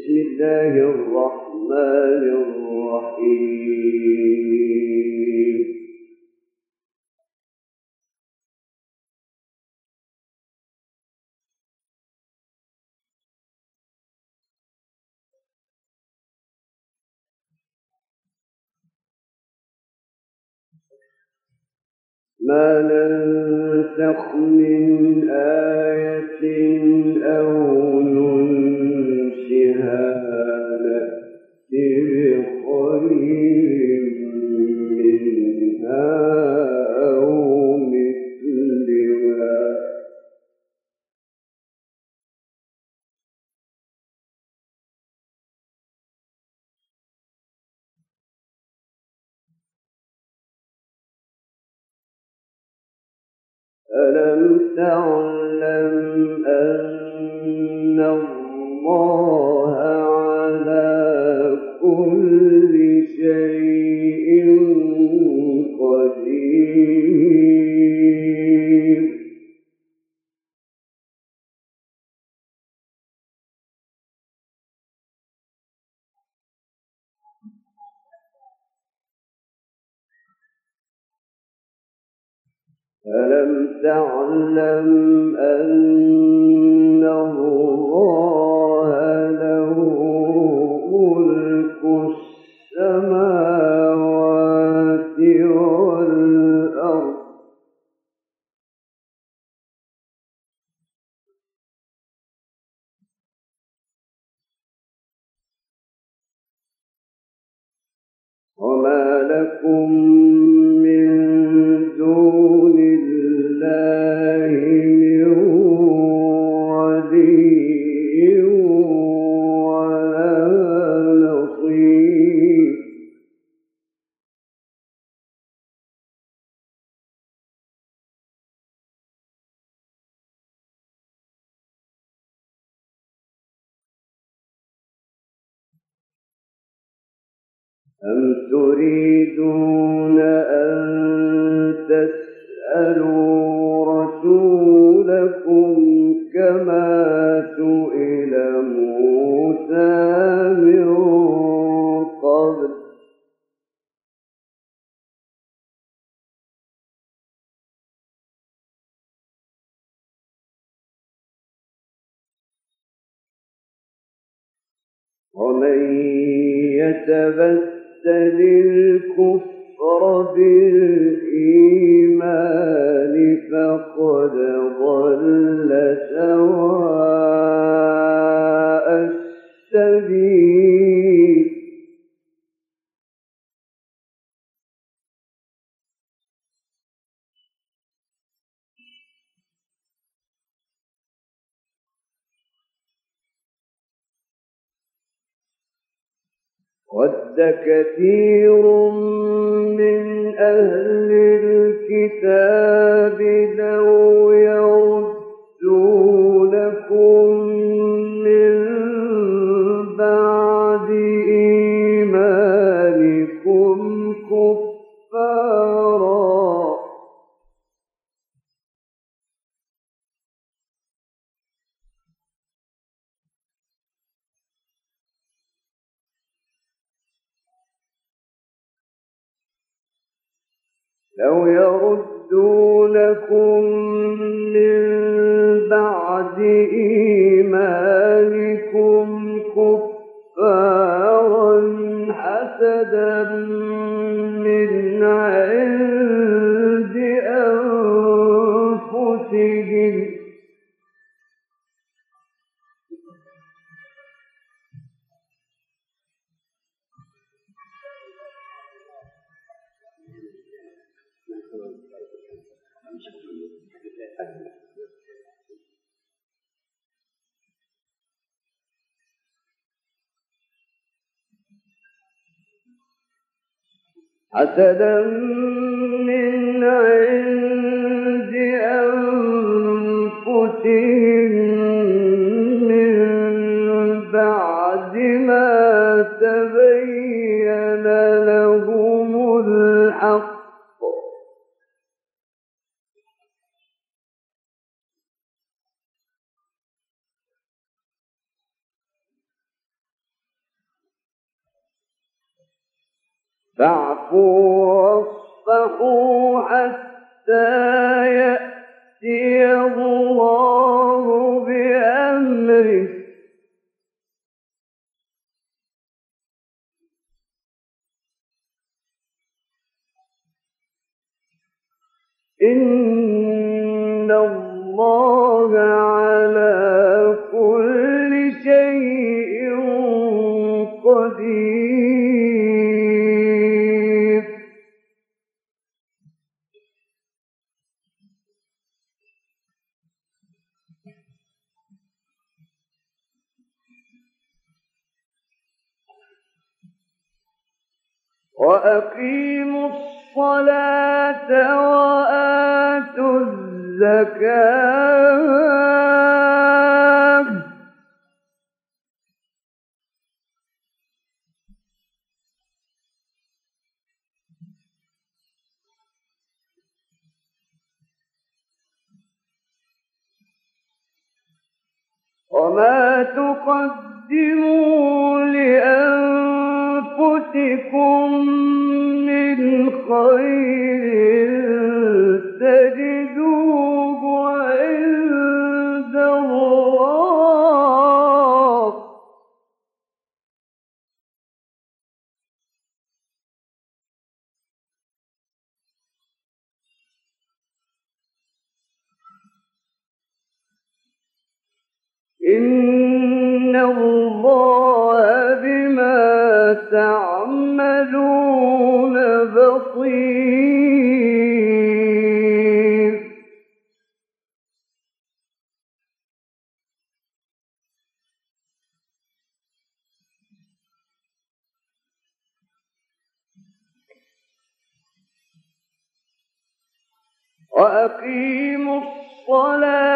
بسم الله الرحمن الرحيم ما ننسخ من آية أو ننسها ألم ألم تعلم أن الله له ملك السماوات ومن يتبدل الكفر بالإيمان فقد ضل سواء السبيل. كثير من أهل الكتاب لو يردونكم لو يردونكم من بعد إيمانكم كفارا حسدا حسدا من عند أنفسهم. فاعفوا واصفحوا حتى يأتي الله بأمره. إن الله وأقيموا الصلاة وآتوا الزكاة وما تقدموا لأنفسكم أنفسكم من خير تجدوه عند الله. إن وأقيموا الصلاة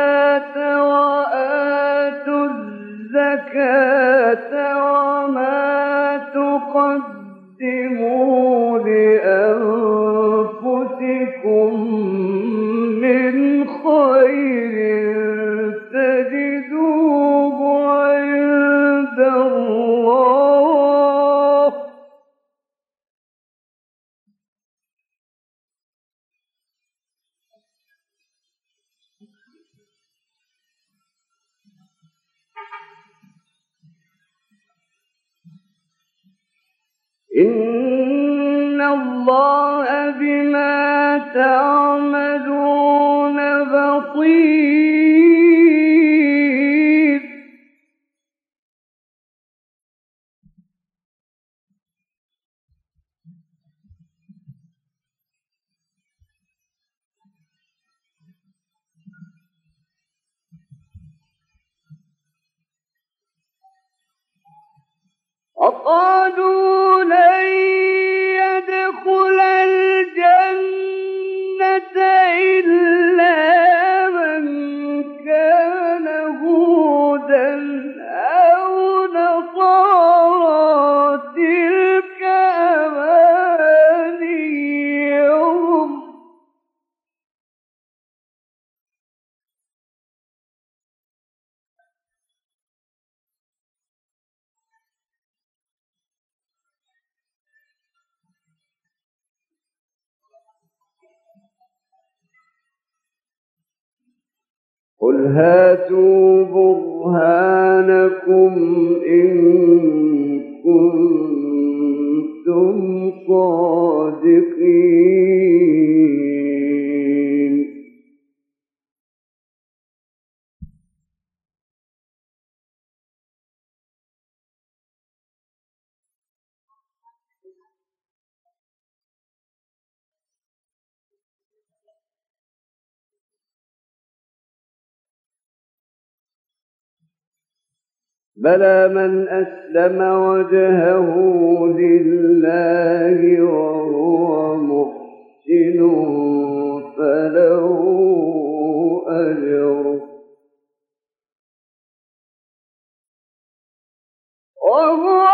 إن الله بما تعملون بصير بلى من أسلم وجهه لله وهو محسن فله أجر. وهو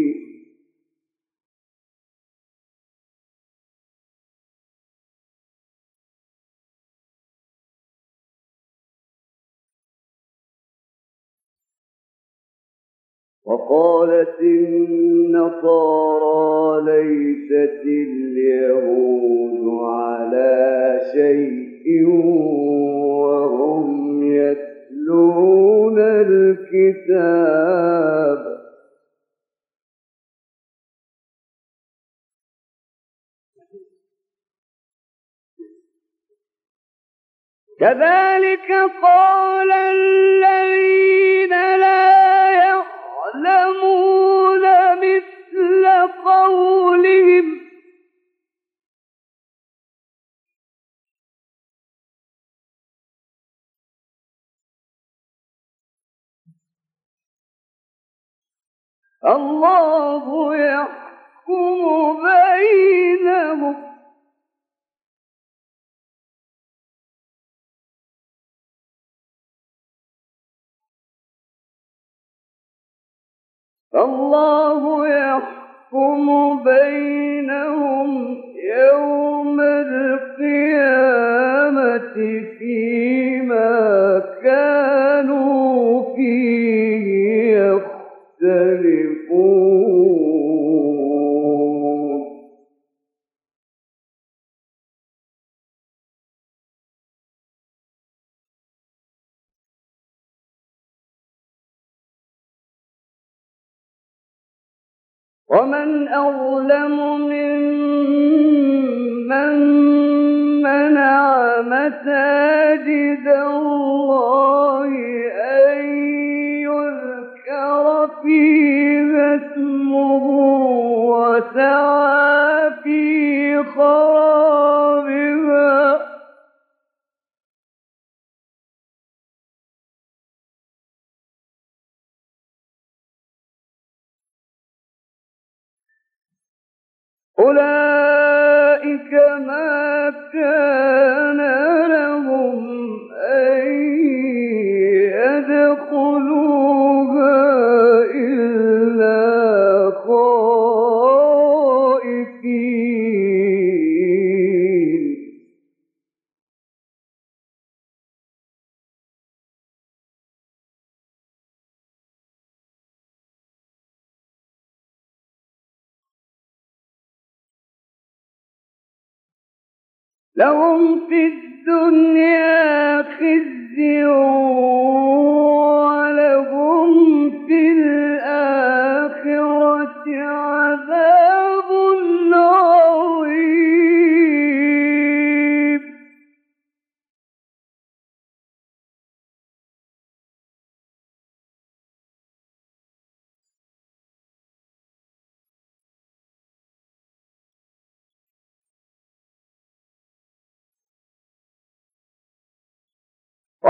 وقالت النصارى ليست اليهود على شيء وهم يتلون الكتاب. كذلك قال الذين لا يؤمنون يعلمون مثل قولهم. الله يحكم بينهم الله يحكم بينهم يوم القيامة فيما كانوا فيه ومن أظلم ممن منع مساجد الله أن يذكر فيها اسمه وسعى في خرابه أولئك لهم في الدنيا خزي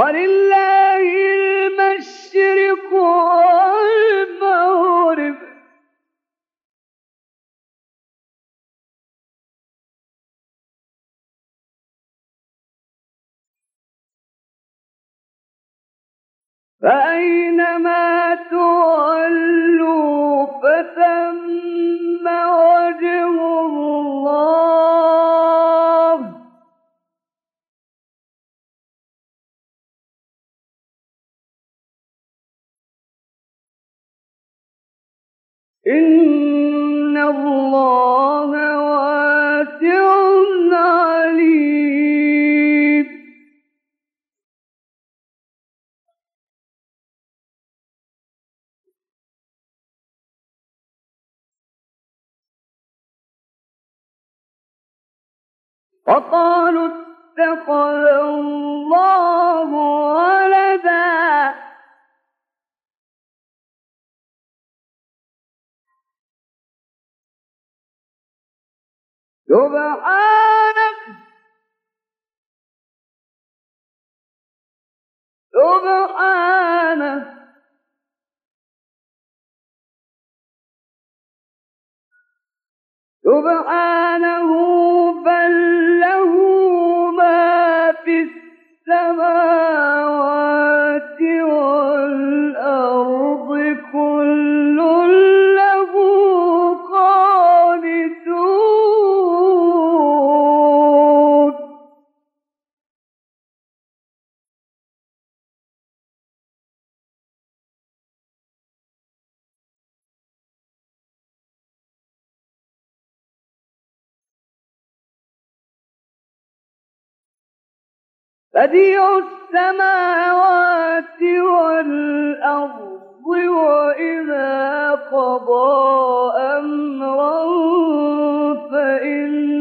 ولله المشرق والمغرب. فأينما إن الله واسع عليم وقالوا اتخذ الله ولدا سبحانك. سبحانك. سبحانه بل بديع السماوات والأرض وإذا قضى أمرا فإن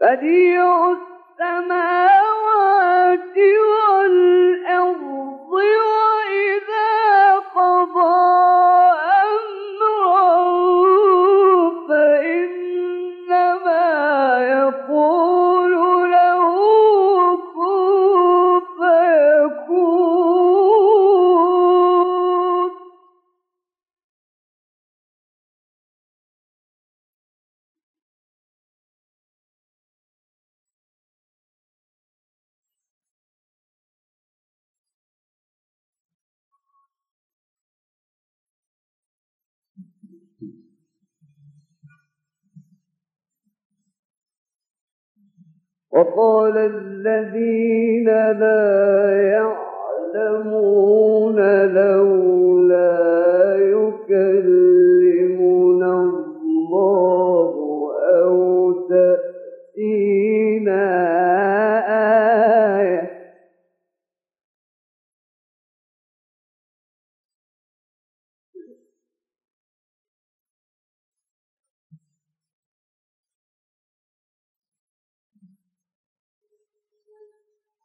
بديع السماوات والأرض وإذا قضى وقال الذين لا يعلمون لولا يكلمون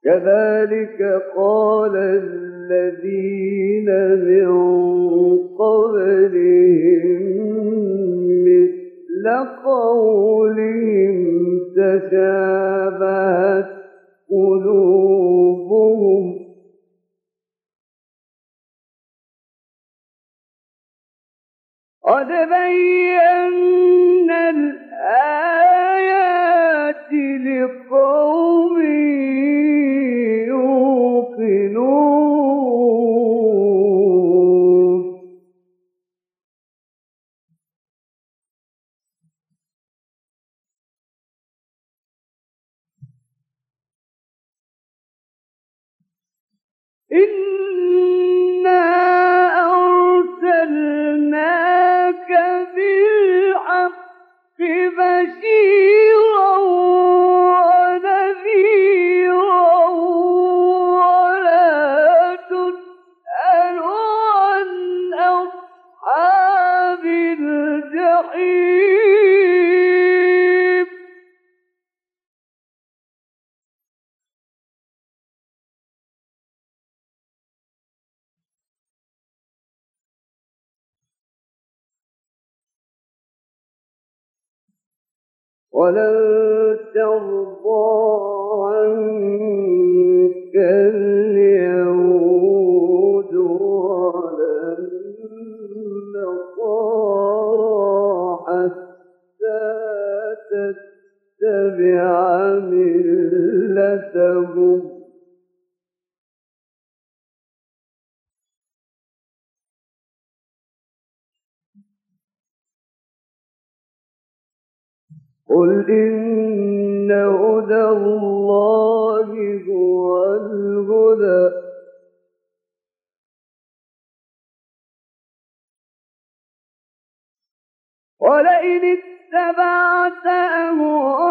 كذلك قال الذين من قبلهم مثل قولهم تشابهت قلوبهم قد بينا الآيات إِنَّ ولن ترضى قل إن هدى الله هو الهدى ولئن اتبعت أهواءهم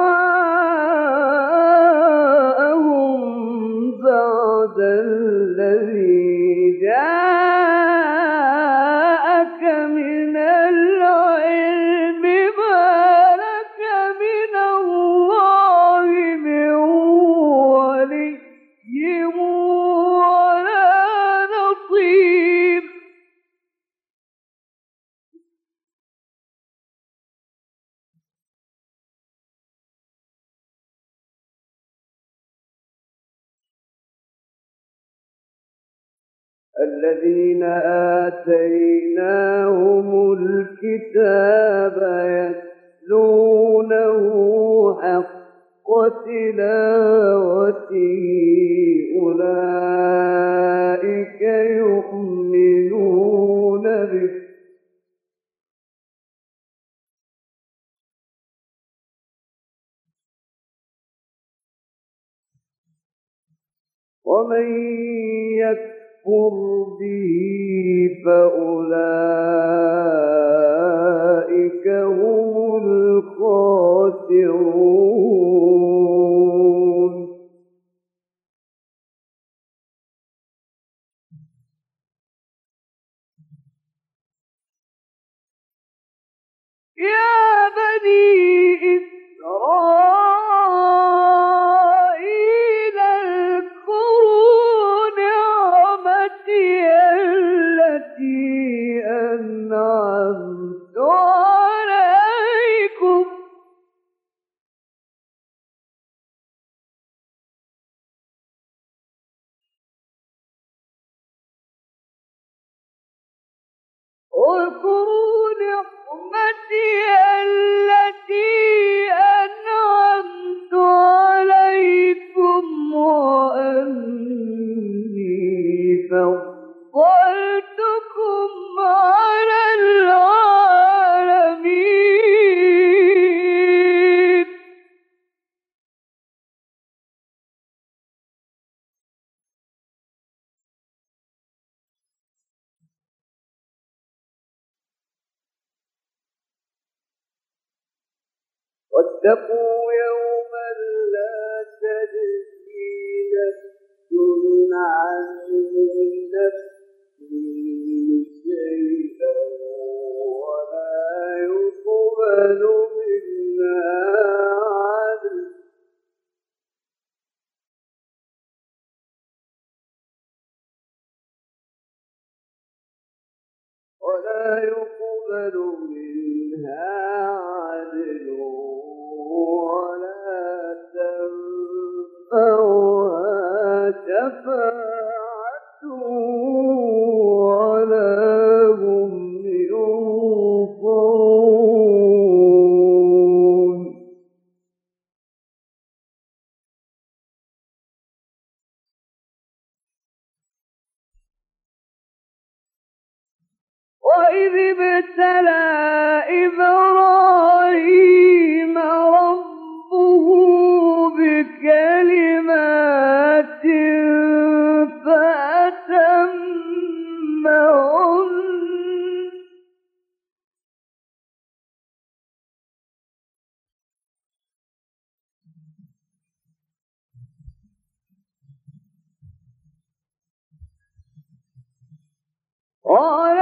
بعد الذي آتيناهم الكتاب يتلونه حق تلاوته أولئك يؤمنون به ومن فأولئك واتقوا يوما لا تجزي نفس عن نفس شيئا ولا يقبل منها عدل ولا يقبل منها عدل. تنفعها اور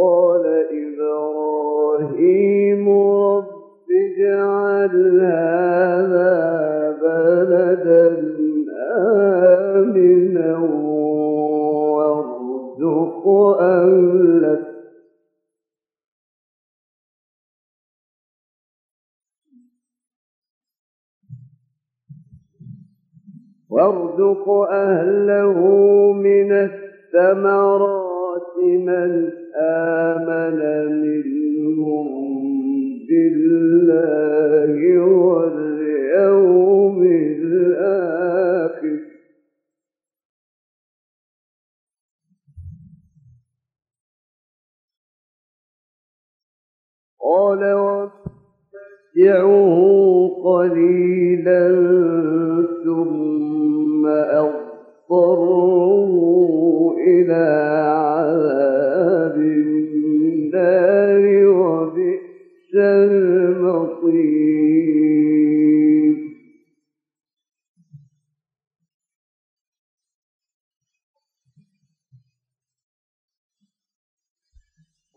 قال إبراهيم رب اجعل هذا بلدا آمنا وارزق أهله وارزق أهله من الثمرات من قليلا ثم أضطره إلى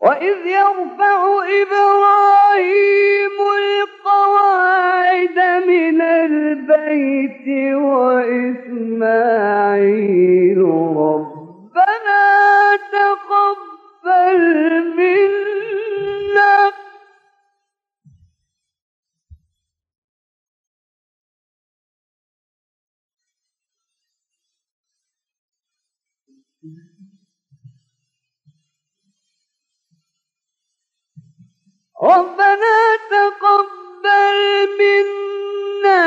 وإذ يرفع إبراهيم القواعد من البيت وإسماعيل ربنا ربنا تقبل منا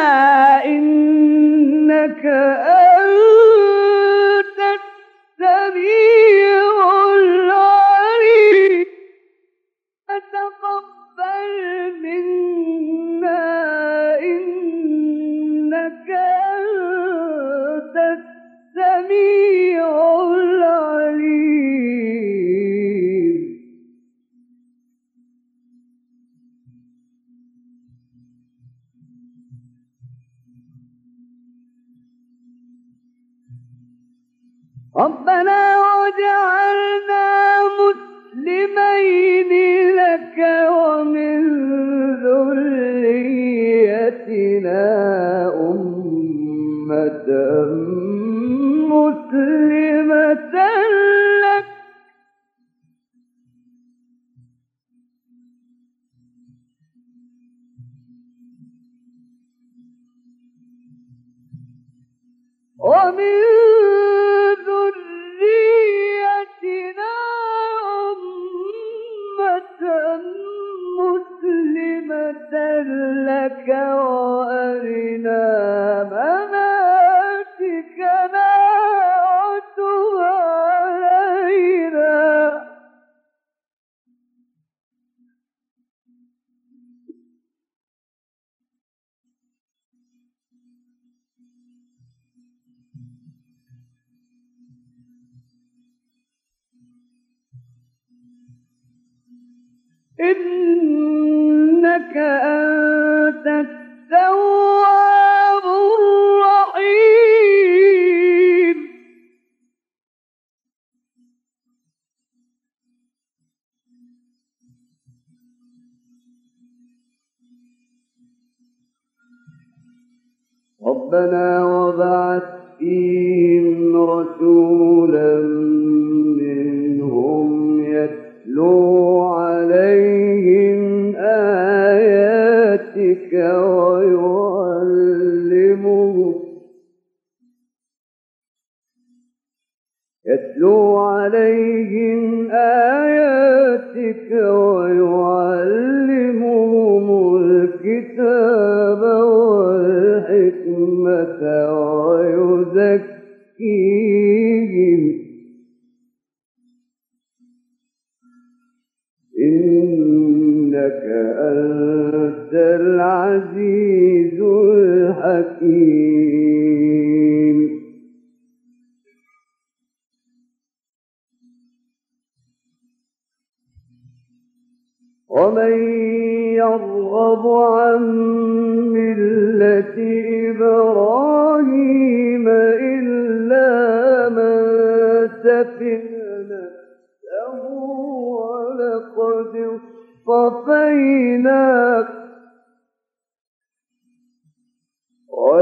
إنك أنت السميع العليم. تقبل منا ربنا وجعلنا ربنا وبعث فيهم رسولا منهم يتلو عليهم آياتك ويعلمهم يتلو عليهم آياتك ويعلمهم والحكمة ويزكيهم إنك أنت العزيز الحكيم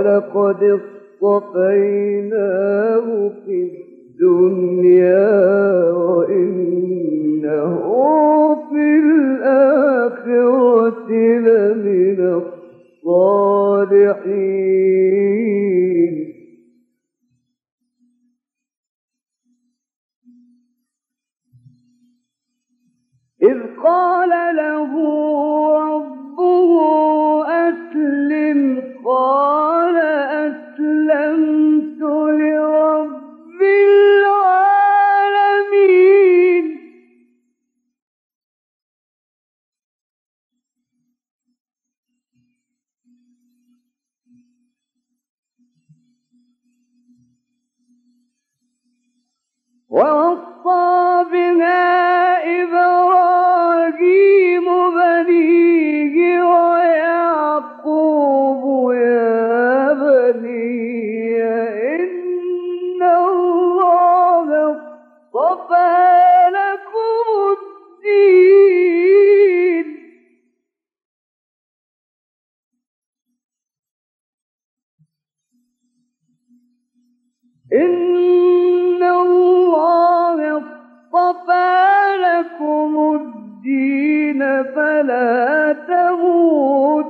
ولقد اصطفيناه في الدنيا وإنه في الآخرة لمن الصالحين. إذ قال له ربه قال أسلمت لرب العالمين ووصى بها إبراهيم بنيه ويعقوب يا بني إن الله اصطفى لكم الدين إن فلا تموت.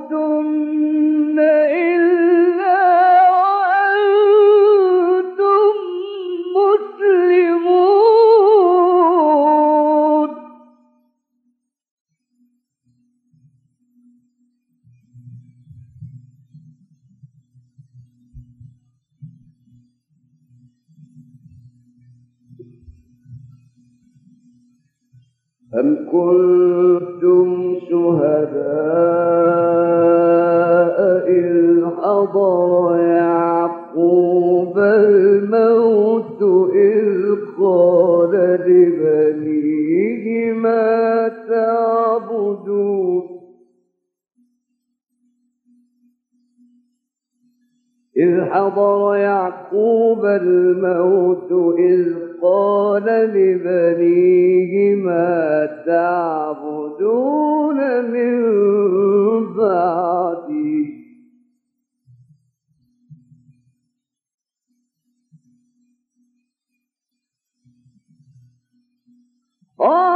Oh!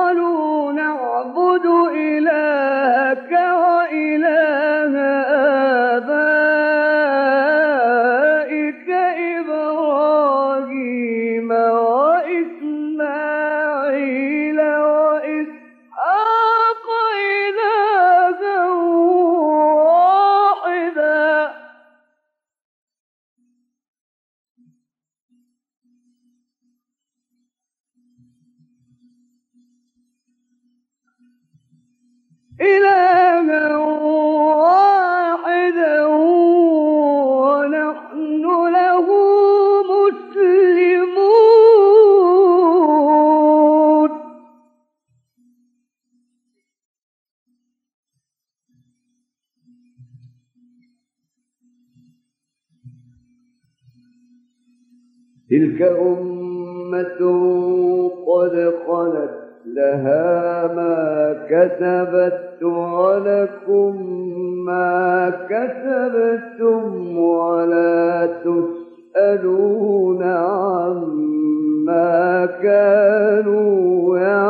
كانوا يعلمون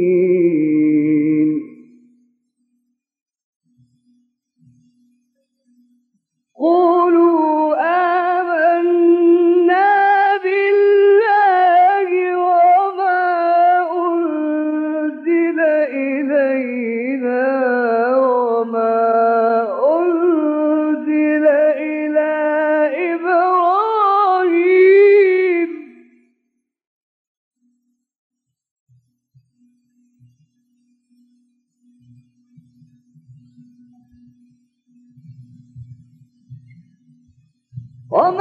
اور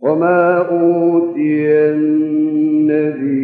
وما أوتي النبي